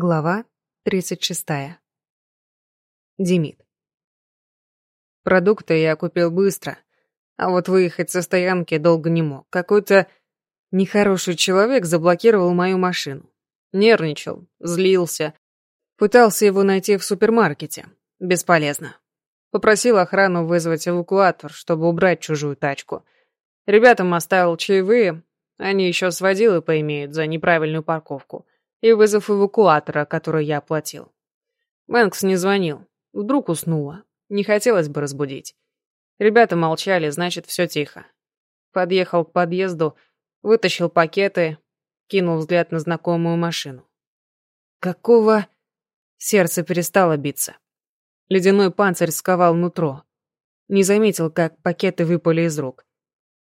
Глава 36. Демид. Продукты я купил быстро, а вот выехать со стоянки долго не мог. Какой-то нехороший человек заблокировал мою машину. Нервничал, злился. Пытался его найти в супермаркете. Бесполезно. Попросил охрану вызвать эвакуатор, чтобы убрать чужую тачку. Ребятам оставил чаевые, они еще с водилы поимеют за неправильную парковку — и вызов эвакуатора, который я оплатил. Мэнкс не звонил. Вдруг уснула. Не хотелось бы разбудить. Ребята молчали, значит, все тихо. Подъехал к подъезду, вытащил пакеты, кинул взгляд на знакомую машину. Какого... Сердце перестало биться. Ледяной панцирь сковал нутро. Не заметил, как пакеты выпали из рук.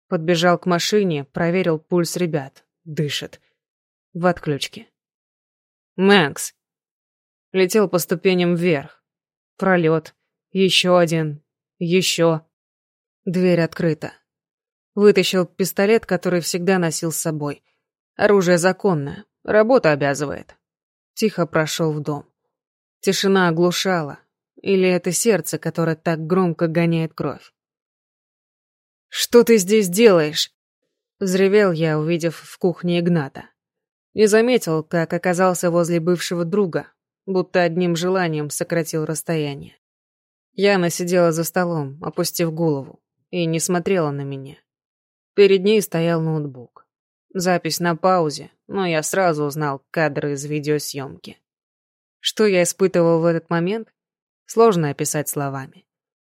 Подбежал к машине, проверил пульс ребят. Дышит. В отключке. Мэкс. Летел по ступеням вверх. Пролет. Еще один. Еще. Дверь открыта. Вытащил пистолет, который всегда носил с собой. Оружие законное. Работа обязывает. Тихо прошел в дом. Тишина оглушала. Или это сердце, которое так громко гоняет кровь. «Что ты здесь делаешь?» Взревел я, увидев в кухне Игната. Не заметил, как оказался возле бывшего друга, будто одним желанием сократил расстояние. Яна сидела за столом, опустив голову, и не смотрела на меня. Перед ней стоял ноутбук. Запись на паузе, но я сразу узнал кадры из видеосъемки. Что я испытывал в этот момент, сложно описать словами.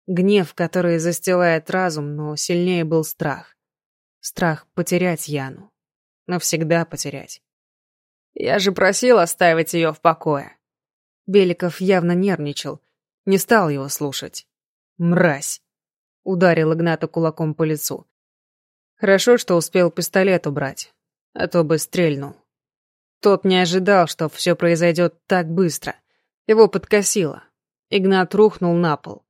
Гнев, который застилает разум, но сильнее был страх. Страх потерять Яну. Навсегда потерять. Я же просил оставить ее в покое. Беликов явно нервничал, не стал его слушать. «Мразь!» — ударил Игната кулаком по лицу. Хорошо, что успел пистолет убрать, а то бы стрельнул. Тот не ожидал, что все произойдет так быстро. Его подкосило. Игнат рухнул на пол.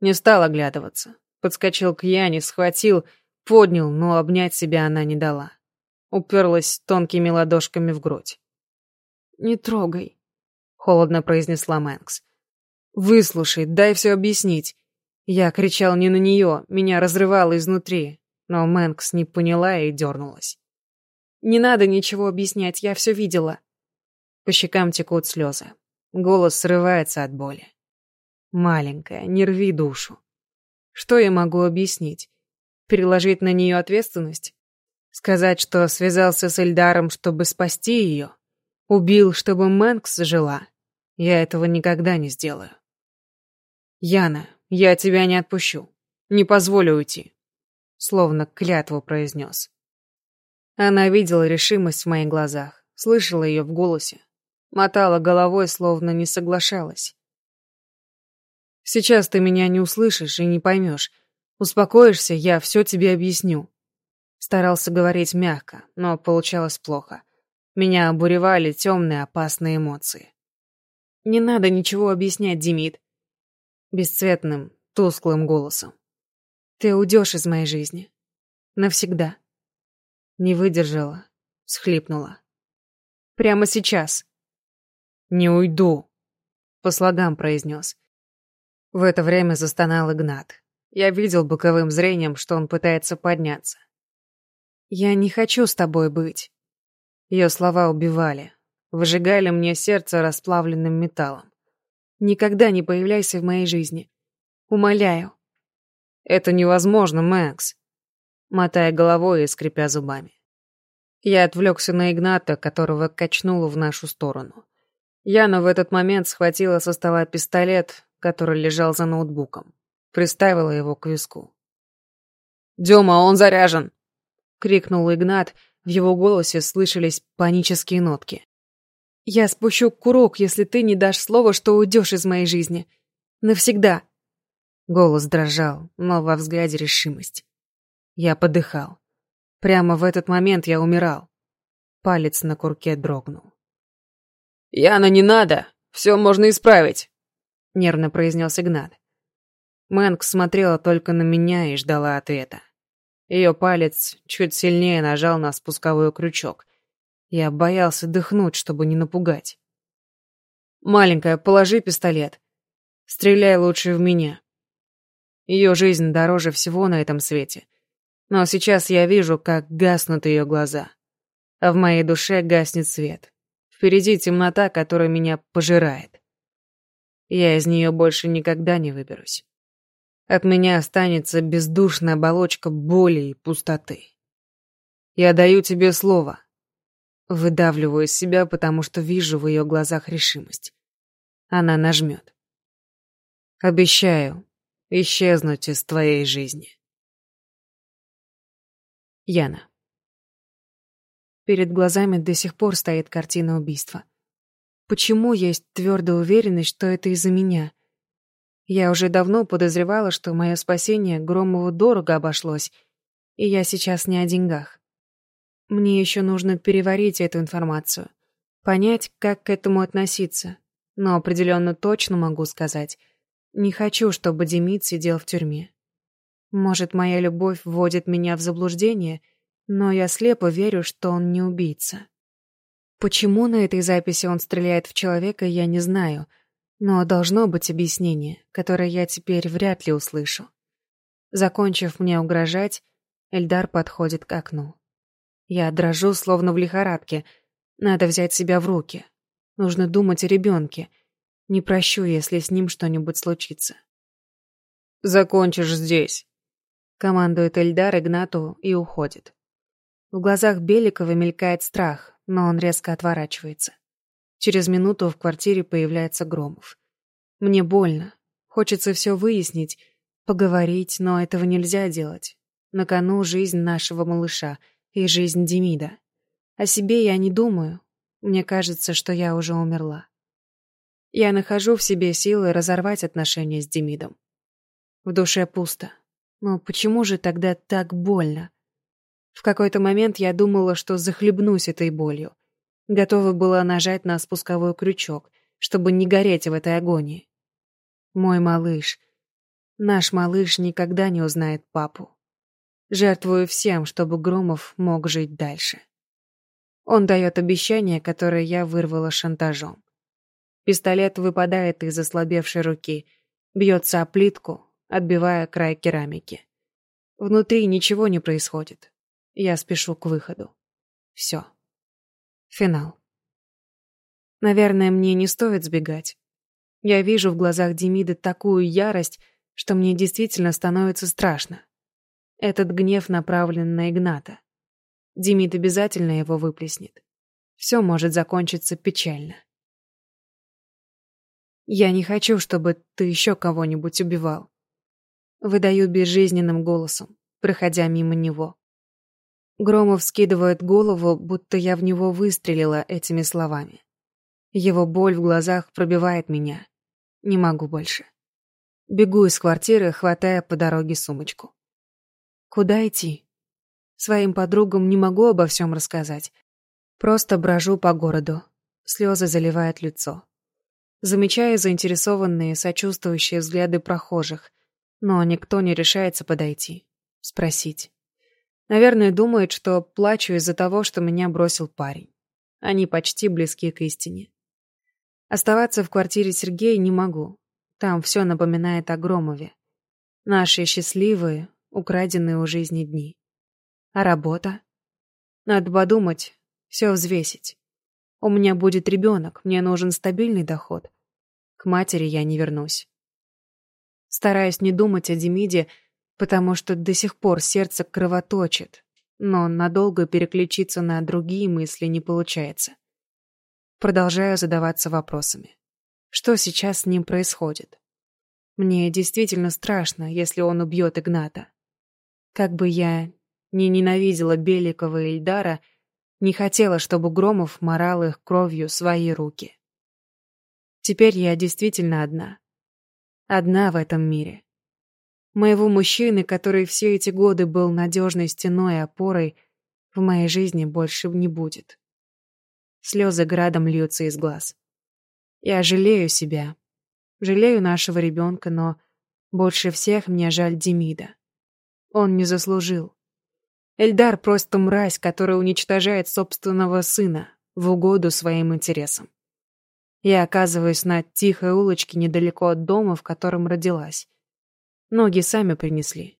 Не стал оглядываться. Подскочил к Яне, схватил, поднял, но обнять себя она не дала. Уперлась тонкими ладошками в грудь. «Не трогай», — холодно произнесла Мэнкс. «Выслушай, дай все объяснить». Я кричал не на нее, меня разрывало изнутри, но Мэнкс не поняла и дернулась. «Не надо ничего объяснять, я все видела». По щекам текут слезы. Голос срывается от боли. «Маленькая, не рви душу». Что я могу объяснить? Переложить на нее ответственность? Сказать, что связался с Эльдаром, чтобы спасти ее? Убил, чтобы Мэнкс жила. Я этого никогда не сделаю. Яна, я тебя не отпущу. Не позволю уйти. Словно клятву произнес. Она видела решимость в моих глазах, слышала ее в голосе. Мотала головой, словно не соглашалась. Сейчас ты меня не услышишь и не поймешь. Успокоишься, я все тебе объясню. Старался говорить мягко, но получалось плохо. Меня обуревали темные опасные эмоции. «Не надо ничего объяснять, Демид», — бесцветным, тусклым голосом. «Ты уйдешь из моей жизни. Навсегда». Не выдержала, схлипнула. «Прямо сейчас». «Не уйду», — по слогам произнес. В это время застонал Игнат. Я видел боковым зрением, что он пытается подняться. «Я не хочу с тобой быть», ее слова убивали, выжигали мне сердце расплавленным металлом. Никогда не появляйся в моей жизни. Умоляю. Это невозможно, Мэкс. Мотая головой и скрипя зубами. Я отвлекся на Игната, которого качнуло в нашу сторону. Яна в этот момент схватила со стола пистолет, который лежал за ноутбуком. Приставила его к виску. «Дема, он заряжен!» — крикнул Игнат, в его голосе слышались панические нотки. «Я спущу курок, если ты не дашь слова, что уйдешь из моей жизни. Навсегда!» Голос дрожал, но во взгляде решимость. Я подыхал. Прямо в этот момент я умирал. Палец на курке дрогнул. «Яна, не надо! Все можно исправить!» Нервно произнес Игнат. Мэнк смотрела только на меня и ждала ответа. Ее палец чуть сильнее нажал на спусковой крючок. Я боялся дыхнуть, чтобы не напугать. Маленькая, положи пистолет. Стреляй лучше в меня. Ее жизнь дороже всего на этом свете. Но сейчас я вижу, как гаснут ее глаза. А в моей душе гаснет свет. Впереди темнота, которая меня пожирает. Я из нее больше никогда не выберусь. От меня останется бездушная оболочка боли и пустоты. Я даю тебе слово. Выдавливаю из себя, потому что вижу в ее глазах решимость. Она нажмет. Обещаю исчезнуть из твоей жизни. Яна. Перед глазами до сих пор стоит картина убийства. Почему есть твердая уверенность, что это из-за меня? Я уже давно подозревала, что мое спасение Громову дорого обошлось, и я сейчас не о деньгах. Мне еще нужно переварить эту информацию, понять, как к этому относиться, но определенно точно могу сказать, не хочу, чтобы Демид сидел в тюрьме. Может, моя любовь вводит меня в заблуждение, но я слепо верю, что он не убийца. Почему на этой записи он стреляет в человека, я не знаю — но должно быть объяснение, которое я теперь вряд ли услышу. Закончив мне угрожать, Эльдар подходит к окну. Я дрожу, словно в лихорадке. Надо взять себя в руки. Нужно думать о ребенке. Не прощу, если с ним что-нибудь случится. «Закончишь здесь», — командует Эльдар Игнату и уходит. В глазах Беликова мелькает страх, но он резко отворачивается. Через минуту в квартире появляется Громов. Мне больно. Хочется все выяснить, поговорить, но этого нельзя делать. На кону жизнь нашего малыша и жизнь Демида. О себе я не думаю. Мне кажется, что я уже умерла. Я нахожу в себе силы разорвать отношения с Демидом. В душе пусто. Но почему же тогда так больно? В какой-то момент я думала, что захлебнусь этой болью. Готова была нажать на спусковой крючок, чтобы не гореть в этой агонии. Мой малыш. Наш малыш никогда не узнает папу. Жертвую всем, чтобы Громов мог жить дальше. Он дает обещание, которое я вырвала шантажом. Пистолет выпадает из ослабевшей руки, бьется о плитку, отбивая край керамики. Внутри ничего не происходит. Я спешу к выходу. Все. Финал. Наверное, мне не стоит сбегать. Я вижу в глазах Демида такую ярость, что мне действительно становится страшно. Этот гнев направлен на Игната. Демид обязательно его выплеснет. Все может закончиться печально. Я не хочу, чтобы ты еще кого-нибудь убивал. Выдаю безжизненным голосом, проходя мимо него. Громов скидывает голову, будто я в него выстрелила этими словами. Его боль в глазах пробивает меня. Не могу больше. Бегу из квартиры, хватая по дороге сумочку. Куда идти? Своим подругам не могу обо всем рассказать. Просто брожу по городу. Слезы заливают лицо. Замечаю заинтересованные, сочувствующие взгляды прохожих, но никто не решается подойти, спросить. Наверное, думают, что плачу из-за того, что меня бросил парень. Они почти близки к истине. Оставаться в квартире Сергея не могу. Там все напоминает о Громове. Наши счастливые, украденные у жизни дни. А работа? Надо подумать, все взвесить. У меня будет ребенок, мне нужен стабильный доход. К матери я не вернусь. Стараюсь не думать о Демиде, потому что до сих пор сердце кровоточит, но надолго переключиться на другие мысли не получается. Продолжаю задаваться вопросами. Что сейчас с ним происходит? Мне действительно страшно, если он убьет Игната. Как бы я не ненавидела Беликова и Ильдара, не хотела, чтобы Громов морал их кровью свои руки. Теперь я действительно одна. Одна в этом мире. Моего мужчины, который все эти годы был надежной стеной и опорой, в моей жизни больше не будет. Слезы градом льются из глаз. Я жалею себя. Жалею нашего ребенка, но больше всех мне жаль Демида. Он не заслужил. Эльдар просто мразь, которая уничтожает собственного сына в угоду своим интересам. Я оказываюсь на тихой улочке недалеко от дома, в котором родилась. Ноги сами принесли.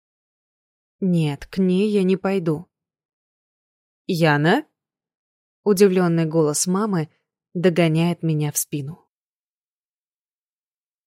Нет, к ней я не пойду. «Яна?» Удивленный голос мамы догоняет меня в спину.